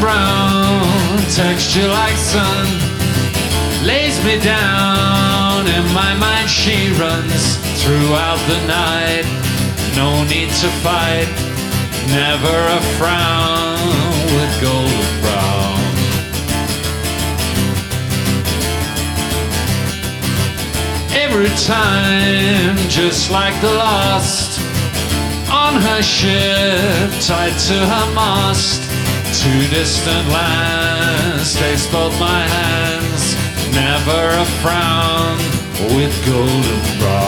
brown, texture like sun, lays me down. In my mind, she runs throughout the night. No need to fight, never a frown with golden brown. Every time, just like the last, on her ship, tied to her mast. Two distant lands, takes both my hands, never a frown with golden brown.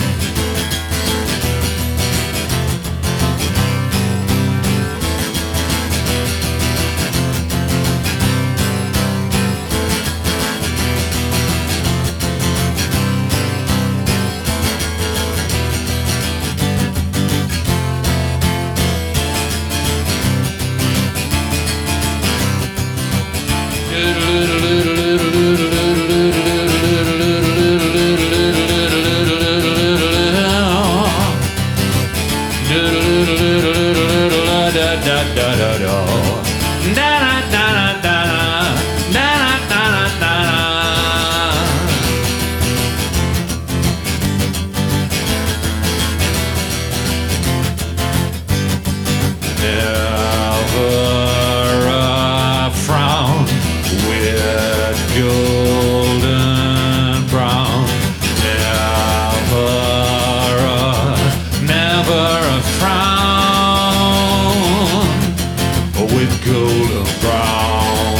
With golden brown.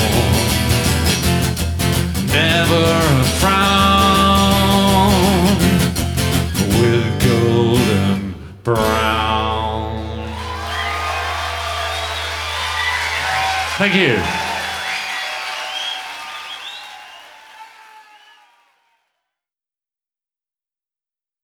Never a frown with golden brown. Thank you.